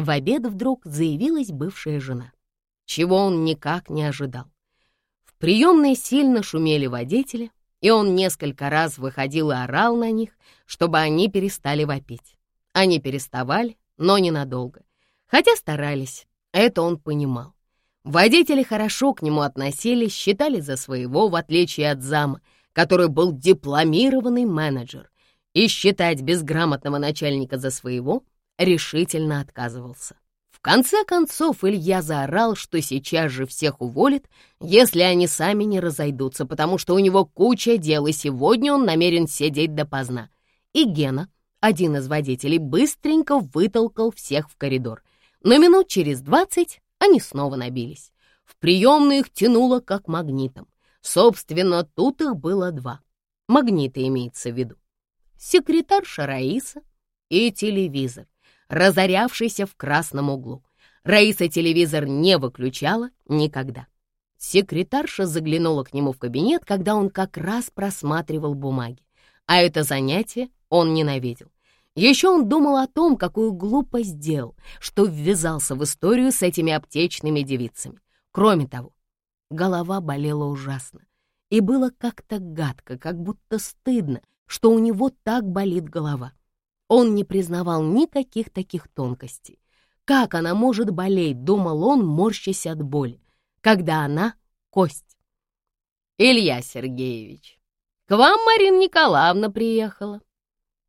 В обед вдруг заявилась бывшая жена, чего он никак не ожидал. В приемной сильно шумели водители, и он несколько раз выходил и орал на них, чтобы они перестали вопить. Они переставали, но ненадолго. Хотя старались, это он понимал. Водители хорошо к нему относились, считали за своего, в отличие от зама, который был дипломированный менеджер, и считать безграмотного начальника за своего решительно отказывался. В конце концов Илья заорал, что сейчас же всех уволит, если они сами не разойдутся, потому что у него куча дел, и сегодня он намерен сидеть допоздна. И Гена, один из водителей, быстренько вытолкал всех в коридор. Но минут через двадцать они снова набились. В приемную их тянуло как магнитом. Собственно, тут их было два. Магниты имеется в виду. Секретарша Раиса и телевизор разорявшийся в красном углу. Раиса телевизор не выключала никогда. Секретарша заглянула к нему в кабинет, когда он как раз просматривал бумаги. А это занятие он ненавидел. Еще он думал о том, какую глупость сделал, что ввязался в историю с этими аптечными девицами. Кроме того, голова болела ужасно. И было как-то гадко, как будто стыдно, что у него так болит голова. Он не признавал никаких таких тонкостей. Как она может болеть, думал он, морщась от боли, когда она — кость. Илья Сергеевич, к вам Марина Николаевна приехала.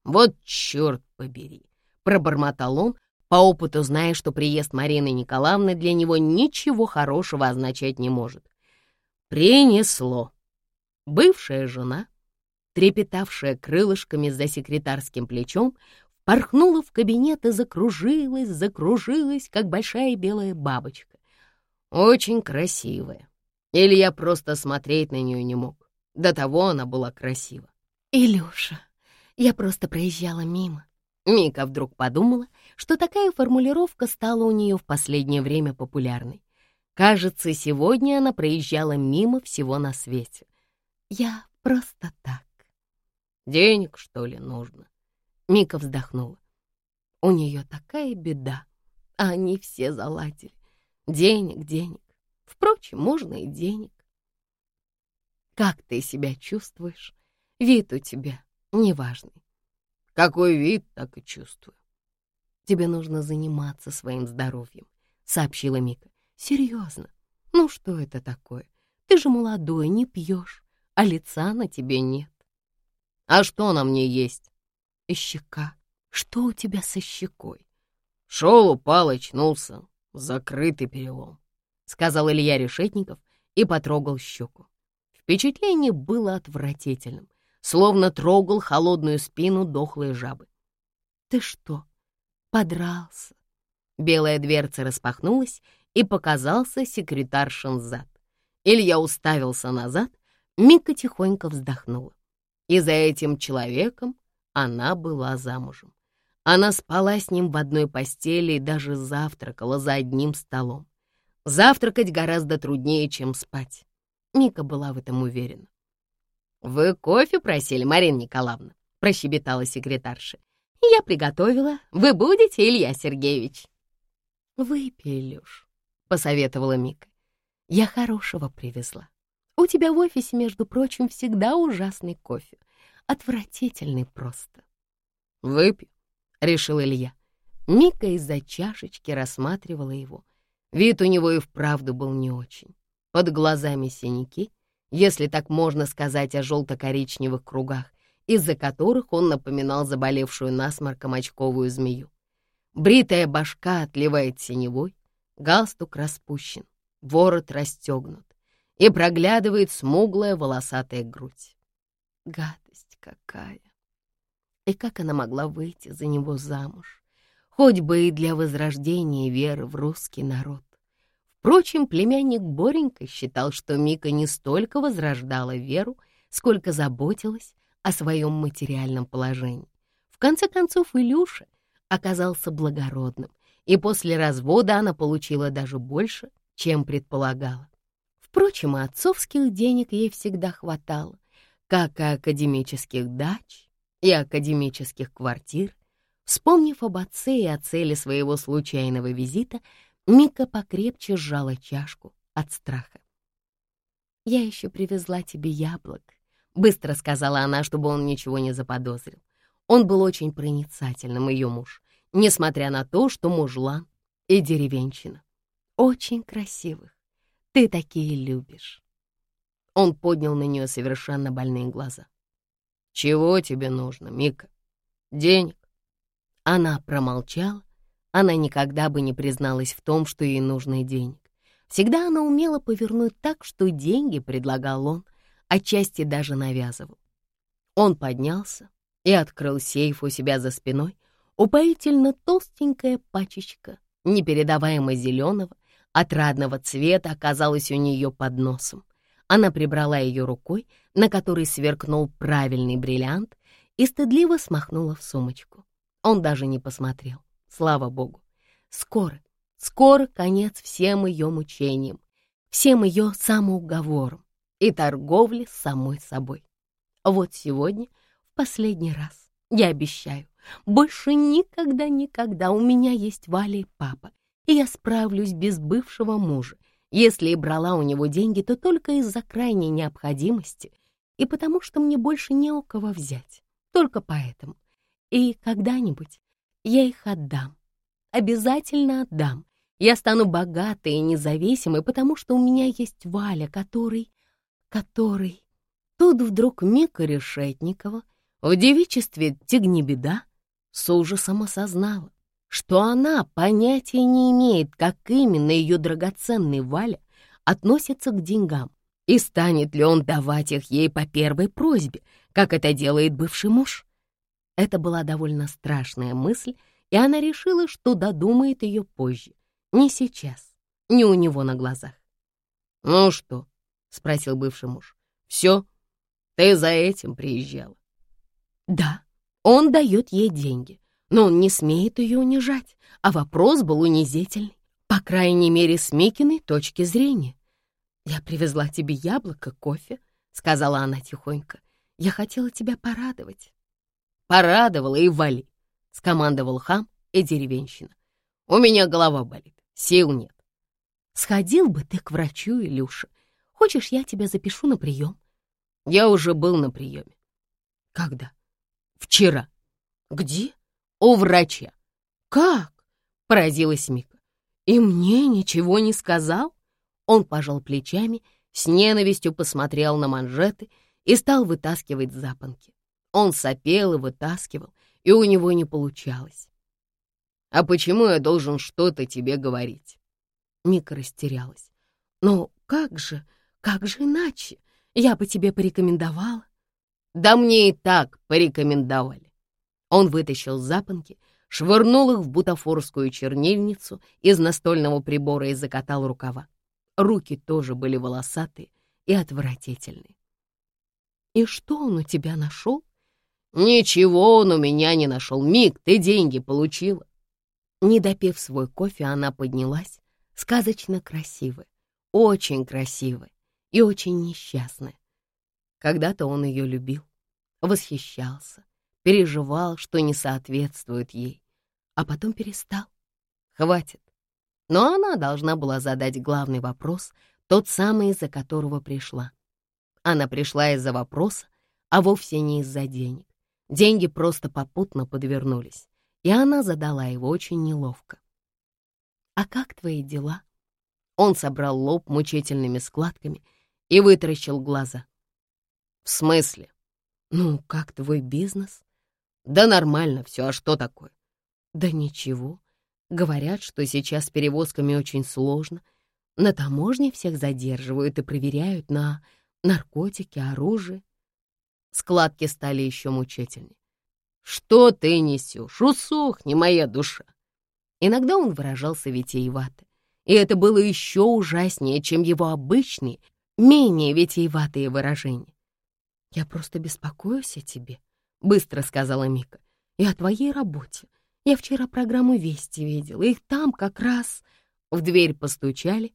Вот черт побери, пробормотал он, по опыту зная, что приезд Марины Николаевны для него ничего хорошего означать не может. Принесло. Бывшая жена трепетавшая крылышками за секретарским плечом, порхнула в кабинет и закружилась, закружилась, как большая белая бабочка. Очень красивая. Или я просто смотреть на нее не мог. До того она была красива. «Илюша, я просто проезжала мимо». Мика вдруг подумала, что такая формулировка стала у нее в последнее время популярной. Кажется, сегодня она проезжала мимо всего на свете. «Я просто так». Денег, что ли, нужно?» Мика вздохнула. «У нее такая беда, а они все заладили. Денег, денег. Впрочем, можно и денег. Как ты себя чувствуешь? Вид у тебя неважный. Какой вид, так и чувствую. Тебе нужно заниматься своим здоровьем, сообщила Мика. Серьезно. Ну что это такое? Ты же молодой, не пьешь, а лица на тебе нет. А что на мне есть? Щека. Что у тебя со щекой? Шел, упал, очнулся. Закрытый перелом, — сказал Илья Решетников и потрогал щеку. Впечатление было отвратительным, словно трогал холодную спину дохлой жабы. «Ты что, подрался?» Белая дверца распахнулась, и показался секретаршин зад. Илья уставился назад, Мика тихонько вздохнула и за этим человеком она была замужем. Она спала с ним в одной постели и даже завтракала за одним столом. Завтракать гораздо труднее, чем спать. Мика была в этом уверена. «Вы кофе просили, Марина Николаевна?» — прощебетала секретарша. «Я приготовила. Вы будете, Илья Сергеевич?» «Выпей, Илюш», — посоветовала Мика. «Я хорошего привезла. У тебя в офисе, между прочим, всегда ужасный кофе. Отвратительный просто. «Выпью», — решил Илья. Мика из-за чашечки рассматривала его. Вид у него и вправду был не очень. Под глазами синяки, если так можно сказать о желто-коричневых кругах, из-за которых он напоминал заболевшую насморком очковую змею. Бритая башка отливает синевой, галстук распущен, ворот расстегнут и проглядывает смуглая волосатая грудь. Гадость какая! И как она могла выйти за него замуж? Хоть бы и для возрождения веры в русский народ. Впрочем, племянник Боренька считал, что Мика не столько возрождала веру, сколько заботилась о своем материальном положении. В конце концов, Илюша оказался благородным, и после развода она получила даже больше, чем предполагала. Впрочем, и отцовских денег ей всегда хватало, как и академических дач и академических квартир. Вспомнив об отце и о цели своего случайного визита, Мика покрепче сжала чашку от страха. «Я еще привезла тебе яблок», — быстро сказала она, чтобы он ничего не заподозрил. Он был очень проницательным, ее муж, несмотря на то, что мужлан и деревенщина. Очень красивых. Ты такие любишь. Он поднял на нее совершенно больные глаза. «Чего тебе нужно, Мика? Денег?» Она промолчала. Она никогда бы не призналась в том, что ей нужны денег. Всегда она умела повернуть так, что деньги предлагал он, отчасти даже навязывал. Он поднялся и открыл сейф у себя за спиной, упоительно толстенькая пачечка, непередаваемо зеленого, отрадного цвета оказалась у нее под носом. Она прибрала ее рукой, на которой сверкнул правильный бриллиант, и стыдливо смахнула в сумочку. Он даже не посмотрел, слава богу. Скоро, скоро конец всем ее мучениям, всем ее самоуговорам и торговле с самой собой. Вот сегодня, в последний раз, я обещаю, больше никогда-никогда у меня есть Валя и папа, и я справлюсь без бывшего мужа, если и брала у него деньги, то только из-за крайней необходимости и потому, что мне больше не у кого взять. Только поэтому. И когда-нибудь я их отдам. Обязательно отдам. Я стану богатой и независимой, потому что у меня есть Валя, который... который... Тут вдруг Мика Решетникова в девичестве Тигнебеда с ужасом осознала, что она понятия не имеет, как именно ее драгоценный Валя относится к деньгам, и станет ли он давать их ей по первой просьбе, как это делает бывший муж. Это была довольно страшная мысль, и она решила, что додумает ее позже, не сейчас, не у него на глазах. «Ну что?» — спросил бывший муж. «Все? Ты за этим приезжала?» «Да, он дает ей деньги, но он не смеет ее унижать, а вопрос был унизительный, по крайней мере, с Микиной точки зрения. «Я привезла тебе яблоко, кофе», — сказала она тихонько. «Я хотела тебя порадовать». «Порадовала и вали», — скомандовал хам и деревенщина. «У меня голова болит, сил нет». «Сходил бы ты к врачу, Илюша. Хочешь, я тебя запишу на прием?» «Я уже был на приеме». «Когда?» «Вчера». «Где?» У врача. «Как?» — поразилась Мика. «И мне ничего не сказал?» Он пожал плечами, с ненавистью посмотрел на манжеты и стал вытаскивать запонки. Он сопел и вытаскивал, и у него не получалось. «А почему я должен что-то тебе говорить?» Мика растерялась. «Ну, как же, как же иначе? Я бы тебе порекомендовала». «Да мне и так порекомендовали. Он вытащил запонки, швырнул их в бутафорскую чернильницу из настольного прибора и закатал рукава. Руки тоже были волосатые и отвратительные. «И что он у тебя нашел?» «Ничего он у меня не нашел. Мик, ты деньги получила». Не допив свой кофе, она поднялась, сказочно красивая, очень красивая и очень несчастная. Когда-то он ее любил, восхищался, переживал, что не соответствует ей, а потом перестал. Хватит. Но она должна была задать главный вопрос, тот самый, из-за которого пришла. Она пришла из-за вопроса, а вовсе не из-за денег. Деньги просто попутно подвернулись, и она задала его очень неловко. «А как твои дела?» Он собрал лоб мучительными складками и вытаращил глаза. «В смысле? Ну, как твой бизнес?» Да нормально все, а что такое? Да ничего. Говорят, что сейчас с перевозками очень сложно. На таможне всех задерживают и проверяют на наркотики, оружие. Складки стали еще мучительнее. «Что ты несешь? Усохни, моя душа!» Иногда он выражался витиевато, и это было еще ужаснее, чем его обычные, менее витиеватые выражения. «Я просто беспокоюсь о тебе», — быстро сказала Мика. «И о твоей работе. Я вчера программу «Вести» видела, их там как раз...» В дверь постучали,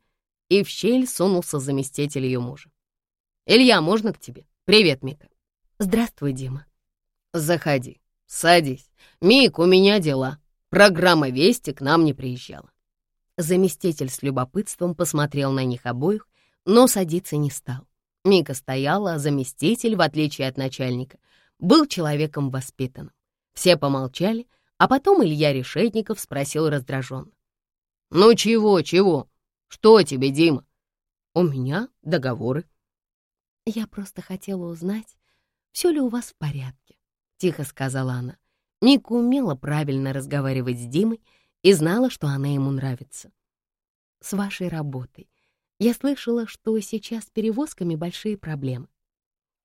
и в щель сунулся заместитель ее мужа. «Илья, можно к тебе? Привет, Мика». «Здравствуй, Дима». «Заходи. садись. Мик, у меня дела. Программа «Вести» к нам не приезжала». Заместитель с любопытством посмотрел на них обоих, но садиться не стал. Мика стояла, а заместитель, в отличие от начальника, был человеком воспитанным. Все помолчали, а потом Илья Решетников спросил раздраженно. «Ну чего, чего? Что тебе, Дима?» «У меня договоры». «Я просто хотела узнать, все ли у вас в порядке», — тихо сказала она. Ника умела правильно разговаривать с Димой и знала, что она ему нравится. «С вашей работой. Я слышала, что сейчас с перевозками большие проблемы».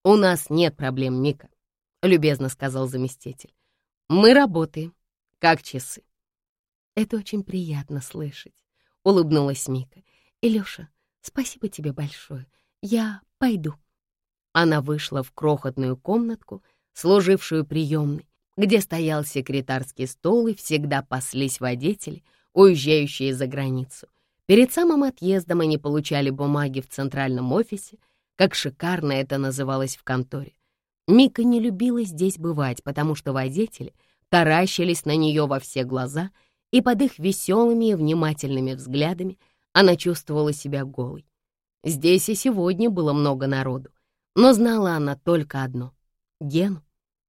«У нас нет проблем, Мика», — любезно сказал заместитель. «Мы работаем, как часы». «Это очень приятно слышать», — улыбнулась Мика. «Илюша, спасибо тебе большое. Я пойду». Она вышла в крохотную комнатку, служившую приемной, где стоял секретарский стол и всегда паслись водители, уезжающие за границу. Перед самым отъездом они получали бумаги в центральном офисе, как шикарно это называлось в конторе. Мика не любила здесь бывать, потому что водители таращились на нее во все глаза, и под их веселыми и внимательными взглядами она чувствовала себя голой. Здесь и сегодня было много народу, но знала она только одно — Гену,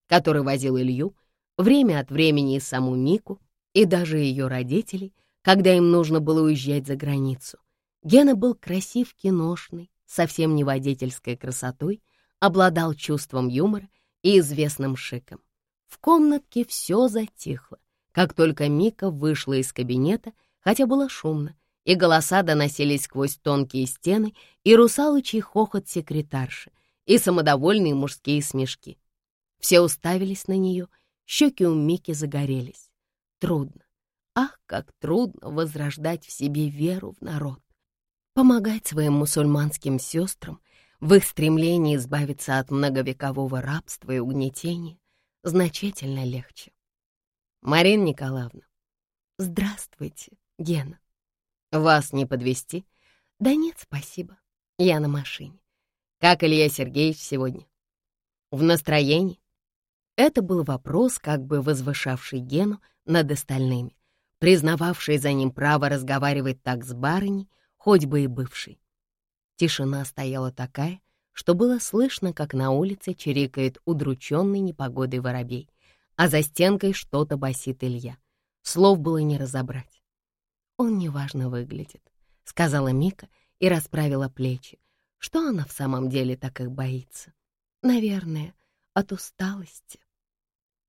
который возил Илью, время от времени и саму Мику, и даже ее родителей, когда им нужно было уезжать за границу. Гена был красив киношный, совсем не водительской красотой, обладал чувством юмора и известным шиком. В комнатке все затихло, как только Мика вышла из кабинета, хотя было шумно, и голоса доносились сквозь тонкие стены, и русалочий хохот секретарши, и самодовольные мужские смешки. Все уставились на нее, щеки у Мики загорелись. Трудно, ах, как трудно возрождать в себе веру в народ. Помогать своим мусульманским сестрам в их стремлении избавиться от многовекового рабства и угнетения значительно легче. Марина Николаевна. Здравствуйте, Гена. Вас не подвести? Да нет, спасибо. Я на машине. Как Илья Сергеевич сегодня? В настроении? Это был вопрос, как бы возвышавший Гену над остальными, признававший за ним право разговаривать так с барыней, хоть бы и бывшей. Тишина стояла такая, что было слышно, как на улице чирикает удрученный непогодой воробей, а за стенкой что-то басит Илья. Слов было не разобрать. «Он неважно выглядит», — сказала Мика и расправила плечи. Что она в самом деле так их боится? Наверное, от усталости.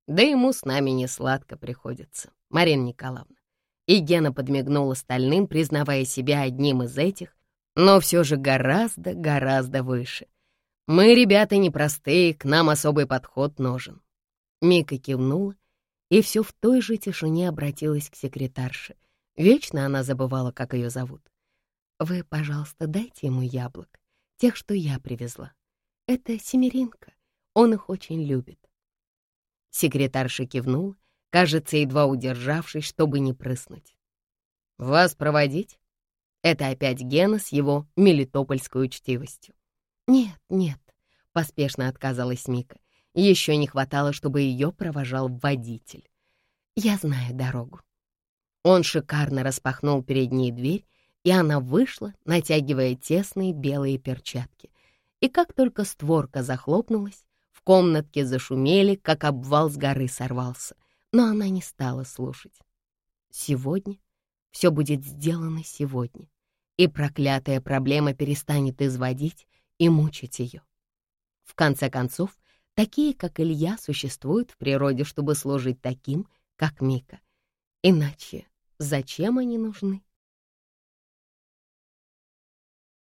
Да ему с нами не сладко приходится, Марина Николаевна. И Гена подмигнул остальным, признавая себя одним из этих, но все же гораздо-гораздо выше. Мы, ребята, непростые, к нам особый подход нужен. Мика кивнула, и все в той же тишине обратилась к секретарше. Вечно она забывала, как ее зовут. «Вы, пожалуйста, дайте ему яблок, тех, что я привезла. Это семеринка, он их очень любит. Секретарша кивнул, кажется, едва удержавшись, чтобы не прыснуть. «Вас проводить?» Это опять Гена с его мелитопольской учтивостью. «Нет, нет», — поспешно отказалась Мика. Еще не хватало, чтобы ее провожал водитель. «Я знаю дорогу». Он шикарно распахнул перед ней дверь, и она вышла, натягивая тесные белые перчатки. И как только створка захлопнулась, комнатке зашумели, как обвал с горы сорвался, но она не стала слушать. Сегодня все будет сделано сегодня, и проклятая проблема перестанет изводить и мучить ее. В конце концов, такие, как Илья, существуют в природе, чтобы служить таким, как Мика. Иначе зачем они нужны?